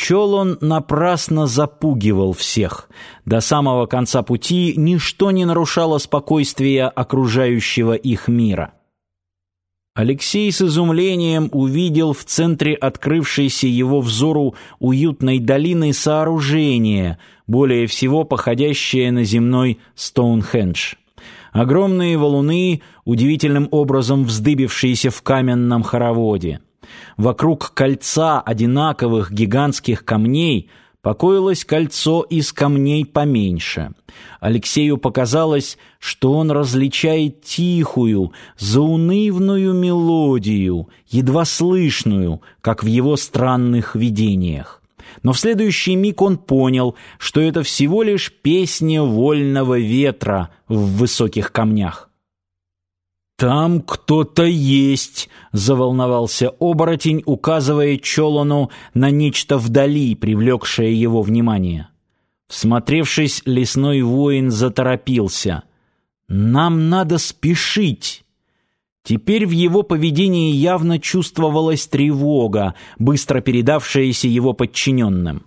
Чолон напрасно запугивал всех. До самого конца пути ничто не нарушало спокойствия окружающего их мира. Алексей с изумлением увидел в центре открывшейся его взору уютной долины сооружение, более всего походящее на земной Стоунхендж. Огромные валуны, удивительным образом вздыбившиеся в каменном хороводе. Вокруг кольца одинаковых гигантских камней – покоилось кольцо из камней поменьше. Алексею показалось, что он различает тихую, заунывную мелодию, едва слышную, как в его странных видениях. Но в следующий миг он понял, что это всего лишь песня вольного ветра в высоких камнях. «Там кто-то есть!» — заволновался оборотень, указывая Чолону на нечто вдали, привлекшее его внимание. Всмотревшись, лесной воин заторопился. «Нам надо спешить!» Теперь в его поведении явно чувствовалась тревога, быстро передавшаяся его подчиненным.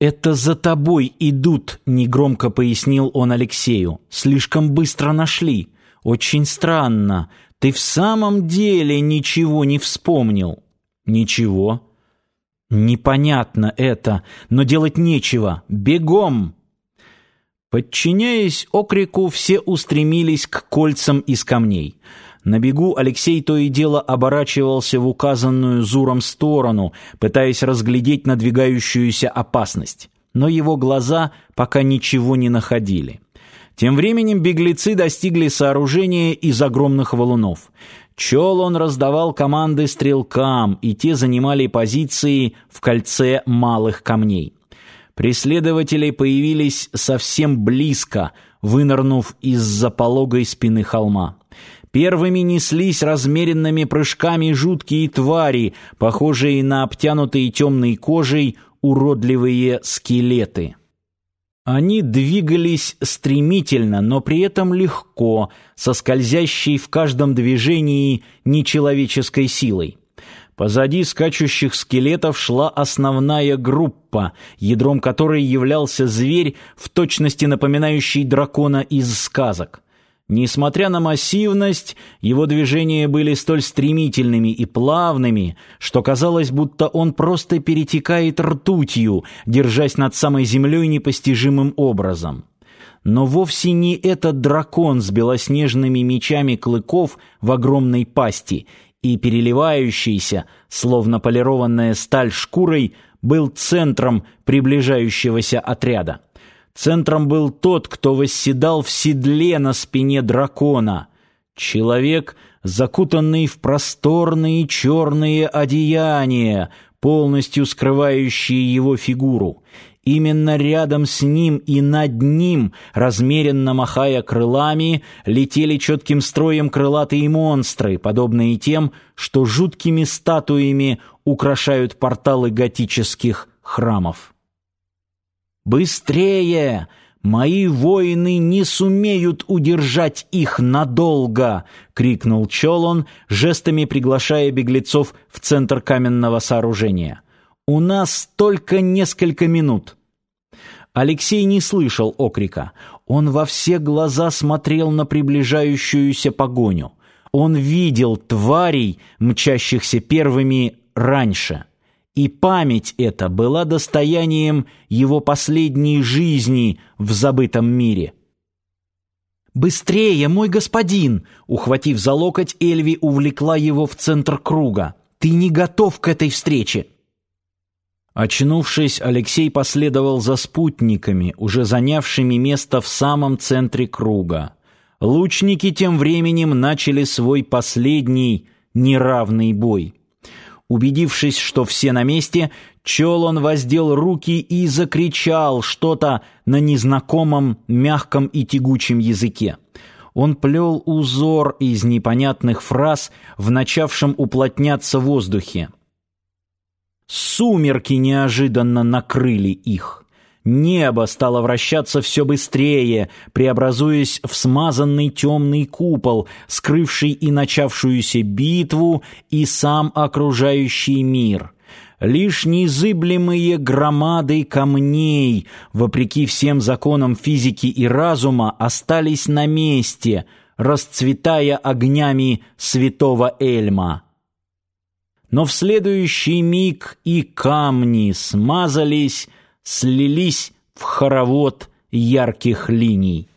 «Это за тобой идут», — негромко пояснил он Алексею. «Слишком быстро нашли». Очень странно. Ты в самом деле ничего не вспомнил? Ничего. Непонятно это, но делать нечего. Бегом. Подчиняясь окрику, все устремились к кольцам из камней. На бегу Алексей то и дело оборачивался в указанную Зуром сторону, пытаясь разглядеть надвигающуюся опасность. Но его глаза пока ничего не находили. Тем временем беглецы достигли сооружения из огромных валунов. Чел он раздавал команды стрелкам, и те занимали позиции в кольце малых камней. Преследователи появились совсем близко, вынырнув из-за пологой спины холма. Первыми неслись размеренными прыжками жуткие твари, похожие на обтянутые темной кожей уродливые скелеты. Они двигались стремительно, но при этом легко, со скользящей в каждом движении нечеловеческой силой. Позади скачущих скелетов шла основная группа, ядром которой являлся зверь, в точности напоминающий дракона из сказок. Несмотря на массивность, его движения были столь стремительными и плавными, что казалось, будто он просто перетекает ртутью, держась над самой землей непостижимым образом. Но вовсе не этот дракон с белоснежными мечами клыков в огромной пасти и переливающийся, словно полированная сталь шкурой, был центром приближающегося отряда. Центром был тот, кто восседал в седле на спине дракона. Человек, закутанный в просторные черные одеяния, полностью скрывающие его фигуру. Именно рядом с ним и над ним, размеренно махая крылами, летели четким строем крылатые монстры, подобные тем, что жуткими статуями украшают порталы готических храмов. «Быстрее! Мои воины не сумеют удержать их надолго!» — крикнул Чолон, жестами приглашая беглецов в центр каменного сооружения. «У нас только несколько минут». Алексей не слышал окрика. Он во все глаза смотрел на приближающуюся погоню. Он видел тварей, мчащихся первыми раньше и память эта была достоянием его последней жизни в забытом мире. «Быстрее, мой господин!» Ухватив за локоть, Эльви увлекла его в центр круга. «Ты не готов к этой встрече!» Очнувшись, Алексей последовал за спутниками, уже занявшими место в самом центре круга. Лучники тем временем начали свой последний неравный бой. Убедившись, что все на месте, Чолон воздел руки и закричал что-то на незнакомом, мягком и тягучем языке. Он плел узор из непонятных фраз в начавшем уплотняться воздухе. Сумерки неожиданно накрыли их. Небо стало вращаться все быстрее, преобразуясь в смазанный темный купол, скрывший и начавшуюся битву, и сам окружающий мир. Лишь незыблемые громады камней, вопреки всем законам физики и разума, остались на месте, расцветая огнями святого Эльма. Но в следующий миг и камни смазались, слились в хоровод ярких линий.